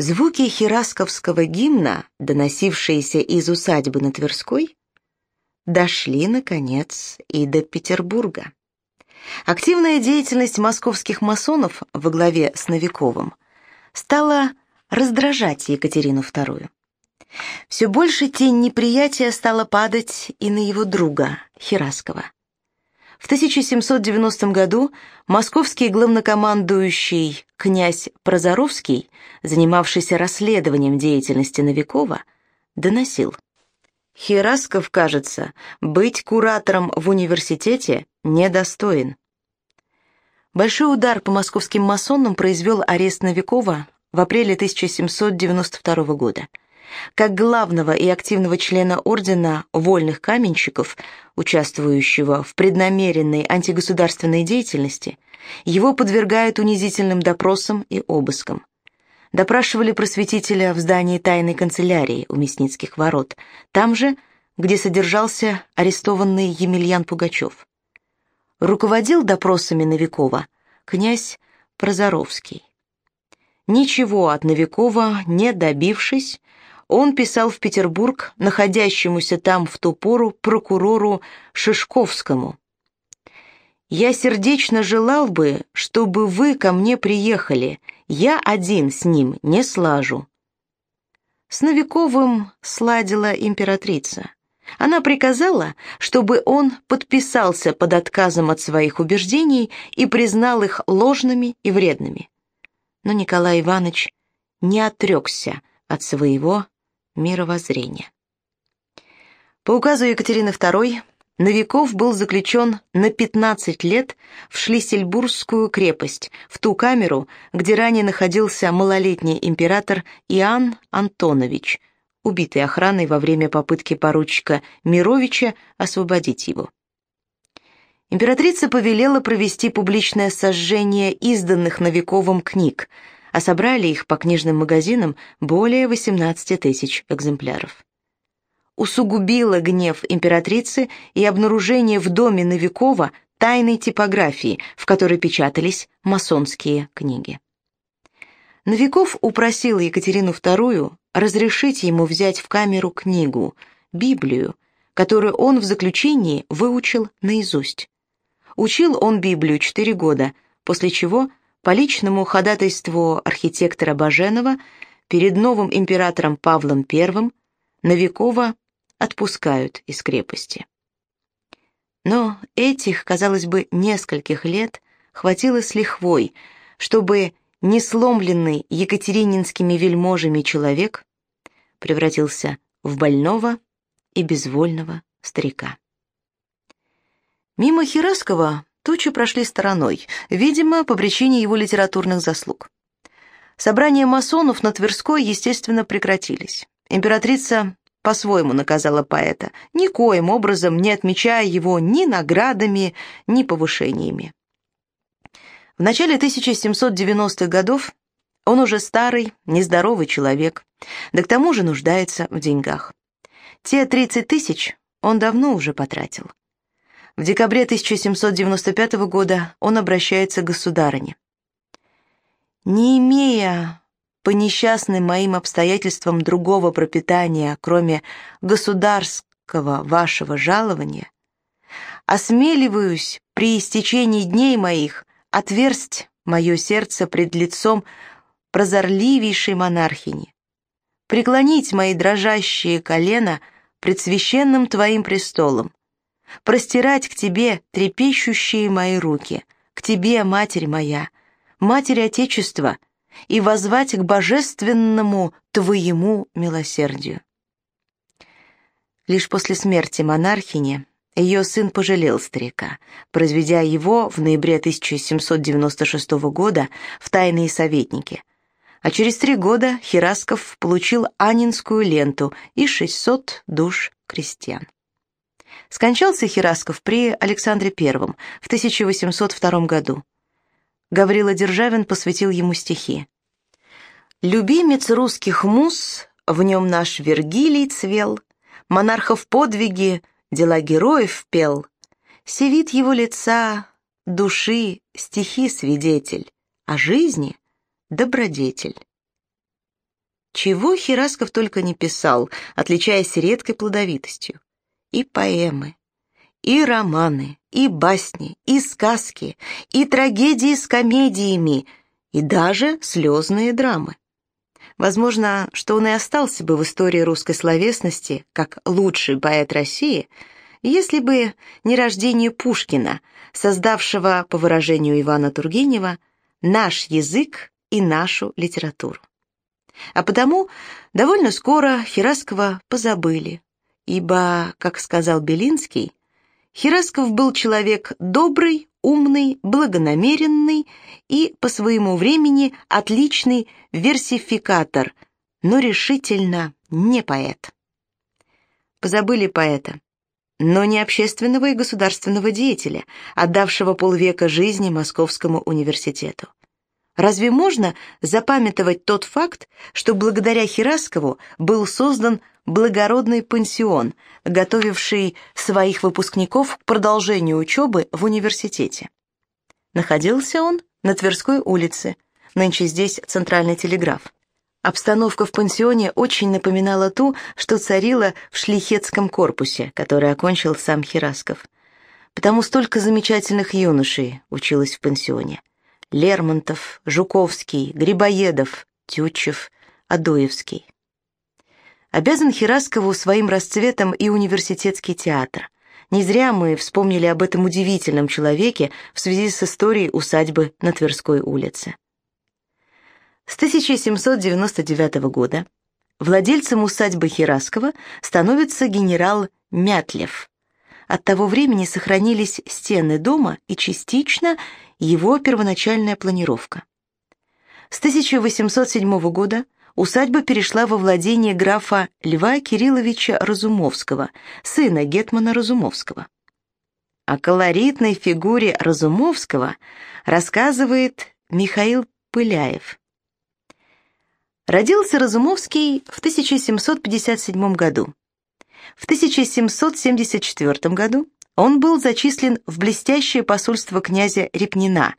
Звуки хирасковского гимна, доносившиеся из усадьбы на Тверской, дошли, наконец, и до Петербурга. Активная деятельность московских масонов во главе с Новиковым стала раздражать Екатерину II. Все больше тень неприятия стала падать и на его друга, Хираскова. В 1790 году московский главнокомандующий князь Прозоровский, занимавшийся расследованием деятельности Новикова, доносил. Херасков, кажется, быть куратором в университете недостоин. Большой удар по московским масонам произвел арест Новикова в апреле 1792 года – как главного и активного члена Ордена Вольных Каменщиков, участвующего в преднамеренной антигосударственной деятельности, его подвергают унизительным допросам и обыскам. Допрашивали просветителя в здании тайной канцелярии у Мясницких ворот, там же, где содержался арестованный Емельян Пугачев. Руководил допросами Новикова князь Прозоровский. Ничего от Новикова не добившись, он писал в Петербург находящемуся там в ту пору прокурору Шишковскому. «Я сердечно желал бы, чтобы вы ко мне приехали, я один с ним не слажу». С Новиковым сладила императрица. Она приказала, чтобы он подписался под отказом от своих убеждений и признал их ложными и вредными. Но Николай Иванович не отрекся от своего мировоззрения. По указу Екатерины II Новиков был заключен на 15 лет в Шлиссельбургскую крепость, в ту камеру, где ранее находился малолетний император Иоанн Антонович, убитый охраной во время попытки поручика Мировича освободить его. Императрица повелела провести публичное сожжение изданных Новиковым книг – а собрали их по книжным магазинам более 18 тысяч экземпляров. Усугубило гнев императрицы и обнаружение в доме Новикова тайной типографии, в которой печатались масонские книги. Новиков упросил Екатерину II разрешить ему взять в камеру книгу, Библию, которую он в заключении выучил наизусть. Учил он Библию четыре года, после чего по личному ходатайству архитектора Баженова перед новым императором Павлом I Новикова отпускают из крепости. Но этих, казалось бы, нескольких лет хватило с лихвой, чтобы несломленный екатерининскими вельможами человек превратился в больного и безвольного старика. Мимо Хираскова тучи прошли стороной, видимо, по причине его литературных заслуг. Собрания масонов на Тверской, естественно, прекратились. Императрица по-своему наказала поэта, никоим образом не отмечая его ни наградами, ни повышениями. В начале 1790-х годов он уже старый, нездоровый человек, да к тому же нуждается в деньгах. Те 30 тысяч он давно уже потратил. В декабре 1795 года он обращается к государыне. «Не имея по несчастным моим обстоятельствам другого пропитания, кроме государского вашего жалования, осмеливаюсь при истечении дней моих отверсть мое сердце пред лицом прозорливейшей монархини, преклонить мои дрожащие колена пред священным твоим престолом, простирать к тебе трепещущие мои руки, к тебе, Матерь моя, Матерь Отечества, и возвать к божественному твоему милосердию. Лишь после смерти монархини ее сын пожалел старика, произведя его в ноябре 1796 года в тайные советники. А через три года Херасков получил Анинскую ленту и 600 душ крестьян. Скончался Херасков при Александре I в 1802 году. Гаврила Державин посвятил ему стихи. «Любимец русских мус, в нем наш Вергилий цвел, монархов подвиги, дела героев пел, севит его лица, души, стихи свидетель, а жизни добродетель». чего Херасков только не писал, отличаясь редкой плодовитостью. И поэмы, и романы, и басни, и сказки, и трагедии с комедиями, и даже слезные драмы. Возможно, что он и остался бы в истории русской словесности как лучший поэт России, если бы не рождение Пушкина, создавшего, по выражению Ивана Тургенева, наш язык и нашу литературу. А потому довольно скоро Хераскова позабыли, ибо, как сказал Белинский, Херасков был человек добрый, умный, благонамеренный и по своему времени отличный версификатор, но решительно не поэт. Позабыли поэта, но не общественного и государственного деятеля, отдавшего полвека жизни Московскому университету. Разве можно запамятовать тот факт, что благодаря Хираскову был создан благородный пансион, готовивший своих выпускников к продолжению учебы в университете? Находился он на Тверской улице, нынче здесь центральный телеграф. Обстановка в пансионе очень напоминала ту, что царила в шлихетском корпусе, который окончил сам Хирасков. Потому столько замечательных юношей училось в пансионе. Лермонтов, Жуковский, Грибоедов, Тютчев, Адоевский. Обязан Хираскову своим расцветом и университетский театр. Не зря мы вспомнили об этом удивительном человеке в связи с историей усадьбы на Тверской улице. С 1799 года владельцем усадьбы Хираскова становится генерал Мятлев. От того времени сохранились стены дома и частично его первоначальная планировка. С 1807 года усадьба перешла во владение графа Льва Кирилловича Разумовского, сына гетмана Разумовского. О колоритной фигуре Разумовского рассказывает Михаил Пыляев. Родился Разумовский в 1757 году. В 1774 году он был зачислен в блестящее посольство князя Репнина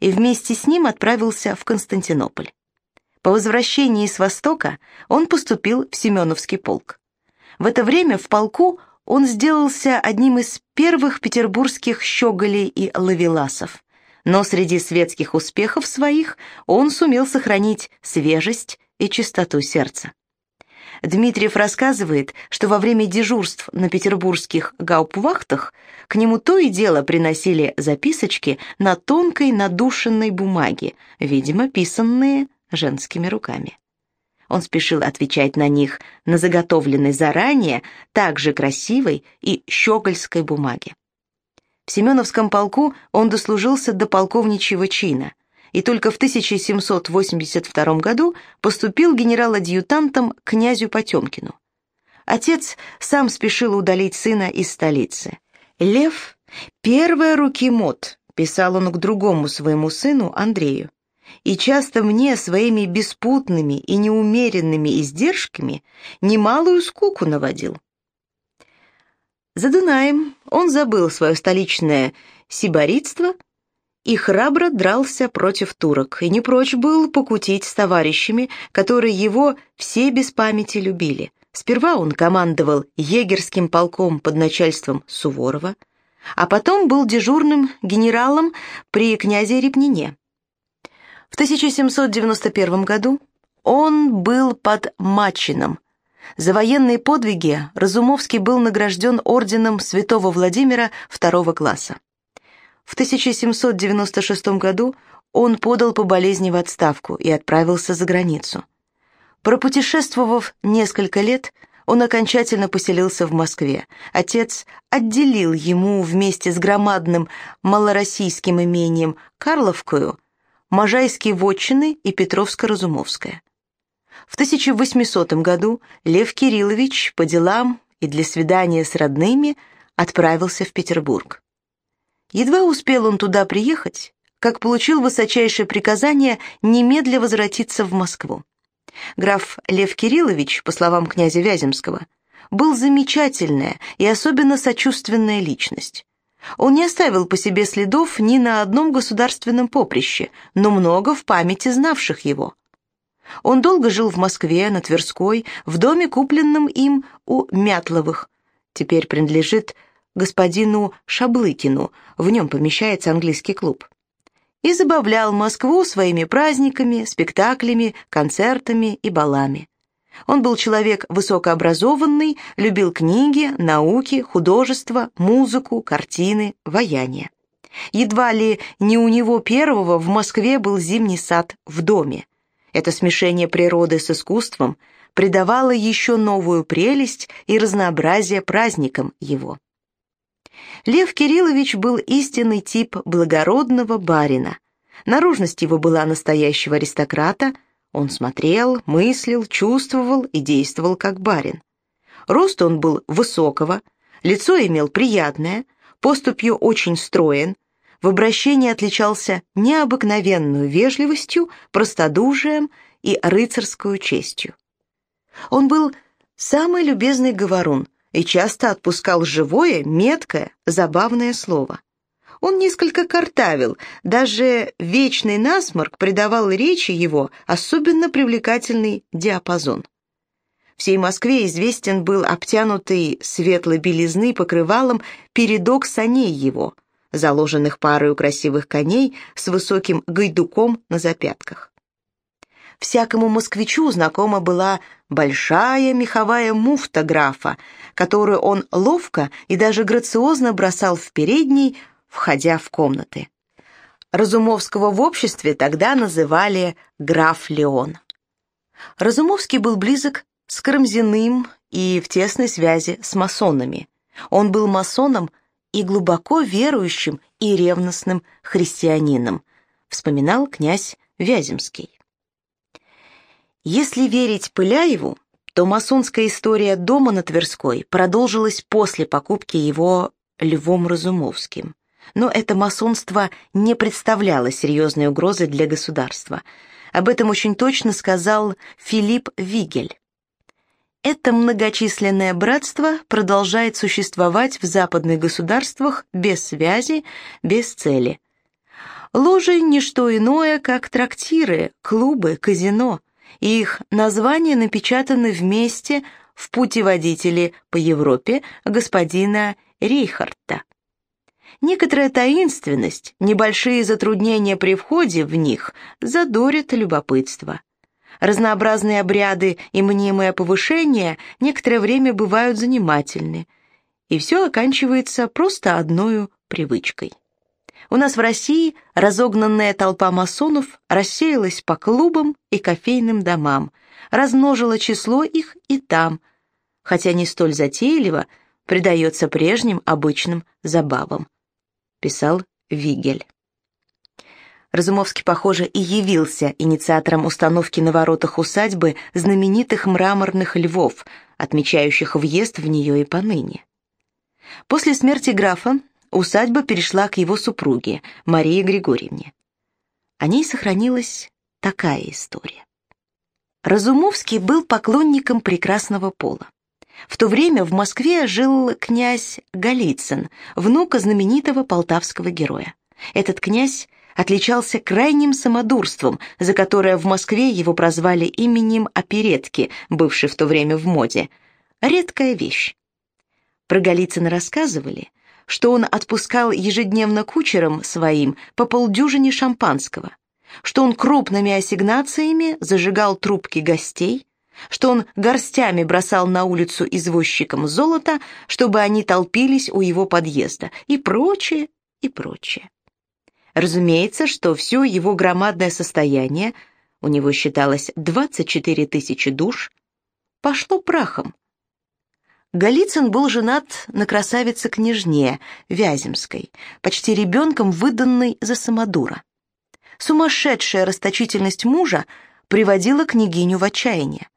и вместе с ним отправился в Константинополь. По возвращении с Востока он поступил в Семеновский полк. В это время в полку он сделался одним из первых петербургских щеголей и лавеласов. Но среди светских успехов своих он сумел сохранить свежесть и чистоту сердца. Дмитриев рассказывает, что во время дежурств на петербургских гауптвахтах к нему то и дело приносили записочки на тонкой надушенной бумаге, видимо, писанные женскими руками. Он спешил отвечать на них на заготовленной заранее, также красивой и щегольской бумаге. В Семеновском полку он дослужился до полковничьего чина – и только в 1782 году поступил генерал-адъютантом князю Потемкину. Отец сам спешил удалить сына из столицы. «Лев — первая руки мод», — писал он к другому своему сыну Андрею, «и часто мне своими беспутными и неумеренными издержками немалую скуку наводил». За Дунаем он забыл свое столичное сиборитство и храбро дрался против турок, и не прочь был покутить с товарищами, которые его все без памяти любили. Сперва он командовал егерским полком под начальством Суворова, а потом был дежурным генералом при князе Репнине. В 1791 году он был под Мачином. За военные подвиги Разумовский был награжден орденом святого Владимира второго класса. В 1796 году он подал по болезни в отставку и отправился за границу. Пропутешествовав несколько лет, он окончательно поселился в Москве. Отец отделил ему вместе с громадным малороссийским имением Карловкую Можайские вотчины и Петровско-Разумовское. В 1800 году Лев Кириллович по делам и для свидания с родными отправился в Петербург. Едва успел он туда приехать, как получил высочайшее приказание немедля возвратиться в Москву. Граф Лев Кириллович, по словам князя Вяземского, был замечательная и особенно сочувственная личность. Он не оставил по себе следов ни на одном государственном поприще, но много в памяти знавших его. Он долго жил в Москве, на Тверской, в доме, купленном им у Мятловых. Теперь принадлежит господину Шаблыкину, в нем помещается английский клуб. И забавлял Москву своими праздниками, спектаклями, концертами и балами. Он был человек высокообразованный, любил книги, науки, художество, музыку, картины, ваяние. Едва ли не у него первого в Москве был зимний сад в доме. Это смешение природы с искусством придавало еще новую прелесть и разнообразие праздникам его. Лев Кириллович был истинный тип благородного барина. Наружность его была настоящего аристократа, он смотрел, мыслил, чувствовал и действовал как барин. Рост он был высокого, лицо имел приятное, поступью очень строен, в обращении отличался необыкновенную вежливостью, простодушием и рыцарскую честью. Он был самый любезный говорун и часто отпускал живое, меткое, забавное слово. Он несколько картавил, даже вечный насморк придавал речи его особенно привлекательный диапазон. Всей Москве известен был обтянутый светлой белизны покрывалом передок саней его – заложенных парою красивых коней с высоким гайдуком на запятках. Всякому москвичу знакома была большая меховая муфта графа, которую он ловко и даже грациозно бросал в передней, входя в комнаты. Разумовского в обществе тогда называли граф Леон. Разумовский был близок с Карамзиным и в тесной связи с масонами. Он был масоном – и глубоко верующим и ревностным христианином, вспоминал князь Вяземский. Если верить Пыляеву, то масонская история дома на Тверской продолжилась после покупки его Львом Разумовским. Но это масонство не представляло серьезной угрозы для государства. Об этом очень точно сказал Филипп Вигель. Это многочисленное братство продолжает существовать в западных государствах без связи, без цели. Ложи – не что иное, как трактиры, клубы, казино. Их названия напечатаны вместе в путеводителе по Европе господина Рейхарта. Некоторая таинственность, небольшие затруднения при входе в них задорят любопытство. Разнообразные обряды и мнимое повышение некоторое время бывают занимательны, и все оканчивается просто одной привычкой. У нас в России разогнанная толпа масонов рассеялась по клубам и кофейным домам, размножила число их и там, хотя не столь затейливо предается прежним обычным забавам, писал Вигель. Разумовский, похоже, и явился инициатором установки на воротах усадьбы знаменитых мраморных львов, отмечающих въезд в нее и поныне. После смерти графа усадьба перешла к его супруге, Марии Григорьевне. О ней сохранилась такая история. Разумовский был поклонником прекрасного пола. В то время в Москве жил князь Голицын, внука знаменитого полтавского героя. Этот князь отличался крайним самодурством, за которое в Москве его прозвали именем оперетки, бывшей в то время в моде. Редкая вещь. Про Голицына рассказывали, что он отпускал ежедневно кучерам своим по полдюжине шампанского, что он крупными ассигнациями зажигал трубки гостей, что он горстями бросал на улицу извозчикам золото, чтобы они толпились у его подъезда, и прочее, и прочее. Разумеется, что все его громадное состояние, у него считалось 24 тысячи душ, пошло прахом. Голицын был женат на красавице-княжне Вяземской, почти ребенком выданной за самодура. Сумасшедшая расточительность мужа приводила княгиню в отчаяние.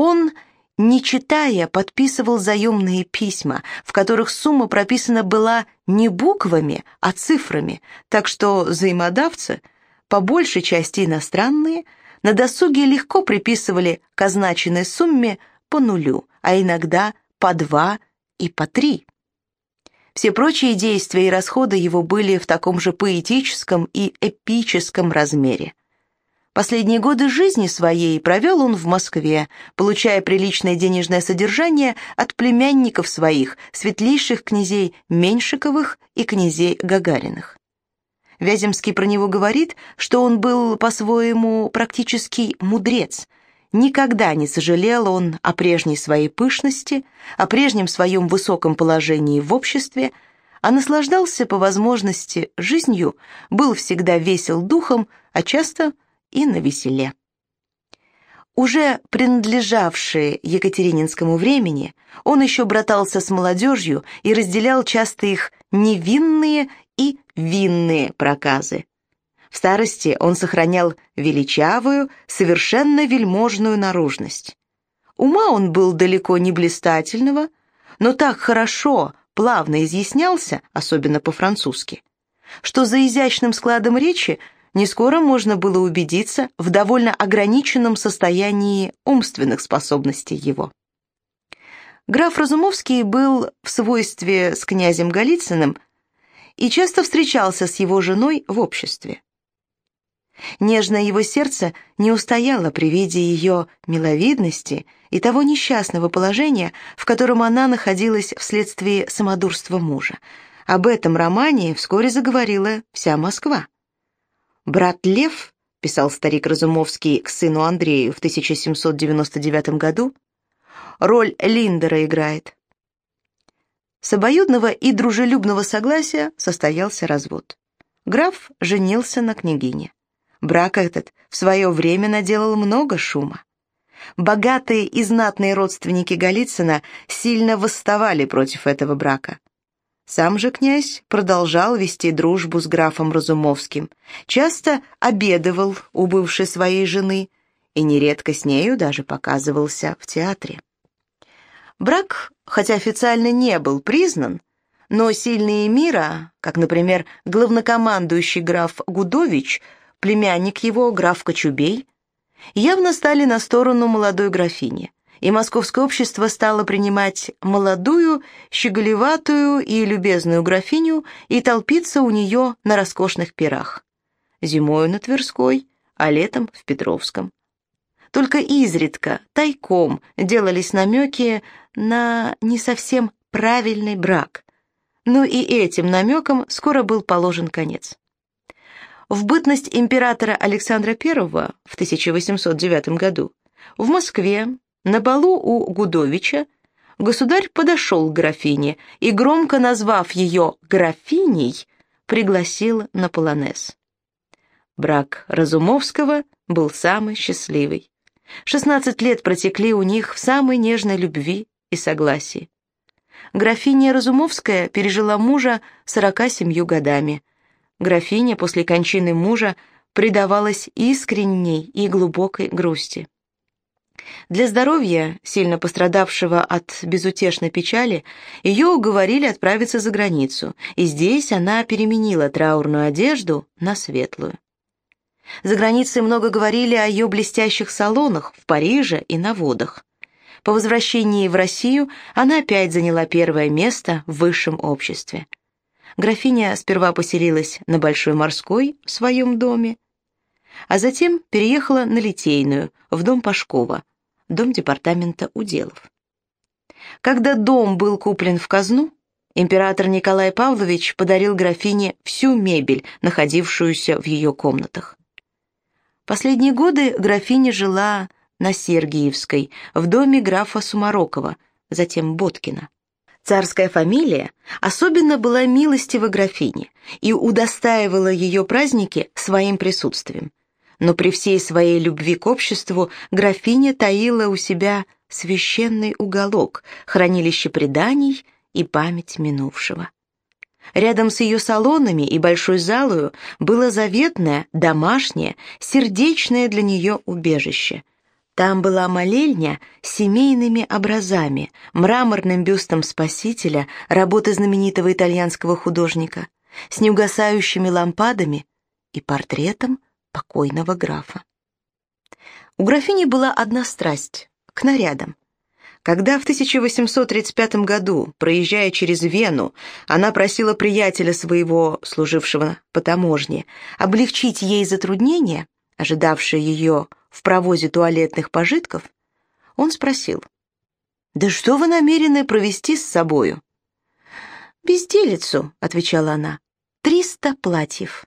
Он не читая, подписывал заемные письма, в которых сумма прописана была не буквами, а цифрами, так что взаимодавцы, по большей части иностранные, на досуге легко приписывали к означенной сумме по нулю, а иногда по два и по три. Все прочие действия и расходы его были в таком же поэтическом и эпическом размере. Последние годы жизни своей провел он в Москве, получая приличное денежное содержание от племянников своих, светлейших князей Меньшиковых и князей Гагариных. Вяземский про него говорит, что он был по-своему практически мудрец. Никогда не сожалел он о прежней своей пышности, о прежнем своем высоком положении в обществе, а наслаждался по возможности жизнью, был всегда весел духом, а часто – и на веселе. Уже принадлежавший Екатерининскому времени, он еще братался с молодежью и разделял часто их невинные и винные проказы. В старости он сохранял величавую, совершенно вельможную наружность. Ума он был далеко не блистательного, но так хорошо, плавно изъяснялся, особенно по-французски, что за изящным складом речи не скоро можно было убедиться в довольно ограниченном состоянии умственных способностей его. Граф Разумовский был в свойстве с князем Голицыным и часто встречался с его женой в обществе. Нежное его сердце не устояло при виде ее миловидности и того несчастного положения, в котором она находилась вследствие самодурства мужа. Об этом романе вскоре заговорила вся Москва. «Брат Лев», — писал старик Разумовский к сыну Андрею в 1799 году, роль Линдера играет. С обоюдного и дружелюбного согласия состоялся развод. Граф женился на княгине. Брак этот в свое время наделал много шума. Богатые и знатные родственники Голицына сильно восставали против этого брака. Сам же князь продолжал вести дружбу с графом Разумовским, часто обедывал у бывшей своей жены и нередко с нею даже показывался в театре. Брак, хотя официально не был признан, но сильные мира, как, например, главнокомандующий граф Гудович, племянник его, граф Кочубей, явно стали на сторону молодой графини – и московское общество стало принимать молодую, щеголеватую и любезную графиню и толпиться у нее на роскошных пирах. Зимою на Тверской, а летом в Петровском. Только изредка, тайком, делались намеки на не совсем правильный брак. Но и этим намекам скоро был положен конец. В бытность императора Александра I в 1809 году в Москве на балу у Гудовича государь подошел к графине и, громко назвав ее «графиней», пригласил на полонез. Брак Разумовского был самый счастливый. Шестнадцать лет протекли у них в самой нежной любви и согласии. Графиня Разумовская пережила мужа сорока семью годами. Графиня после кончины мужа предавалась искренней и глубокой грусти. Для здоровья, сильно пострадавшего от безутешной печали, ее уговорили отправиться за границу, и здесь она переменила траурную одежду на светлую. За границей много говорили о ее блестящих салонах в Париже и на водах. По возвращении в Россию она опять заняла первое место в высшем обществе. Графиня сперва поселилась на Большой Морской в своем доме, а затем переехала на Литейную, в дом Пашкова, дом департамента уделов. Когда дом был куплен в казну, император Николай Павлович подарил графине всю мебель, находившуюся в ее комнатах. Последние годы графиня жила на Сергиевской, в доме графа Сумарокова, затем Боткина. Царская фамилия особенно была милостива графине и удостаивала ее праздники своим присутствием но при всей своей любви к обществу графиня таила у себя священный уголок, хранилище преданий и память минувшего. Рядом с ее салонами и большой залою было заветное, домашнее, сердечное для нее убежище. Там была молельня с семейными образами, мраморным бюстом Спасителя, работы знаменитого итальянского художника, с неугасающими лампадами и портретом покойного графа. У графини была одна страсть — к нарядам. Когда в 1835 году, проезжая через Вену, она просила приятеля своего, служившего по таможне, облегчить ей затруднения, ожидавшей ее в провозе туалетных пожитков, он спросил, «Да что вы намерены провести с собою?» «Безделицу», — отвечала она, — «триста платьев».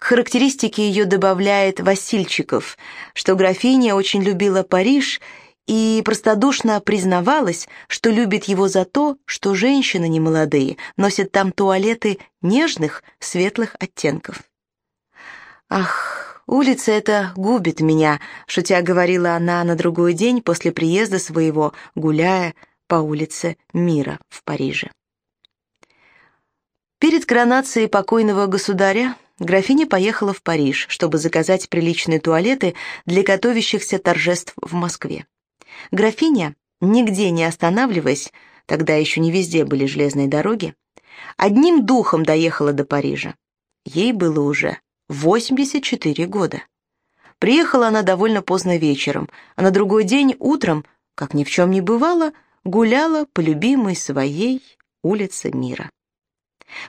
К характеристике ее добавляет Васильчиков, что графиня очень любила Париж и простодушно признавалась, что любит его за то, что женщины немолодые носят там туалеты нежных, светлых оттенков. «Ах, улица эта губит меня», — шутя говорила она на другой день после приезда своего, гуляя по улице Мира в Париже. Перед коронацией покойного государя графиня поехала в Париж, чтобы заказать приличные туалеты для готовящихся торжеств в Москве. Графиня, нигде не останавливаясь, тогда еще не везде были железные дороги, одним духом доехала до Парижа. Ей было уже 84 года. Приехала она довольно поздно вечером, а на другой день утром, как ни в чем не бывало, гуляла по любимой своей улице мира.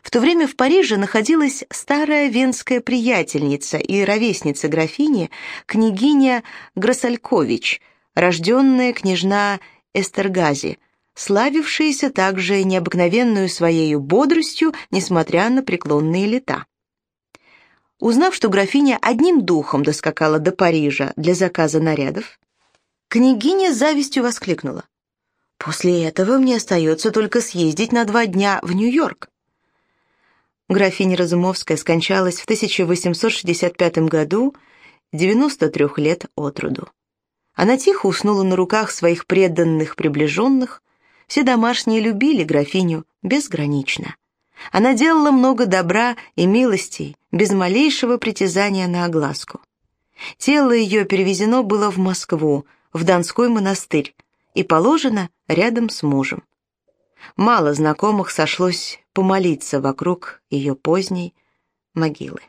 В то время в Париже находилась старая венская приятельница и ровесница графини, княгиня Грасалькович, рожденная княжна Эстергази, славившаяся также необыкновенную своей бодростью, несмотря на преклонные лета. Узнав, что графиня одним духом доскакала до Парижа для заказа нарядов, княгиня с завистью воскликнула. «После этого мне остается только съездить на два дня в Нью-Йорк. Графиня Разумовская скончалась в 1865 году, 93 лет от роду. Она тихо уснула на руках своих преданных приближенных, все домашние любили графиню безгранично. Она делала много добра и милостей, без малейшего притязания на огласку. Тело ее перевезено было в Москву, в Донской монастырь, и положено рядом с мужем. Мало знакомых сошлось помолиться вокруг ее поздней могилы.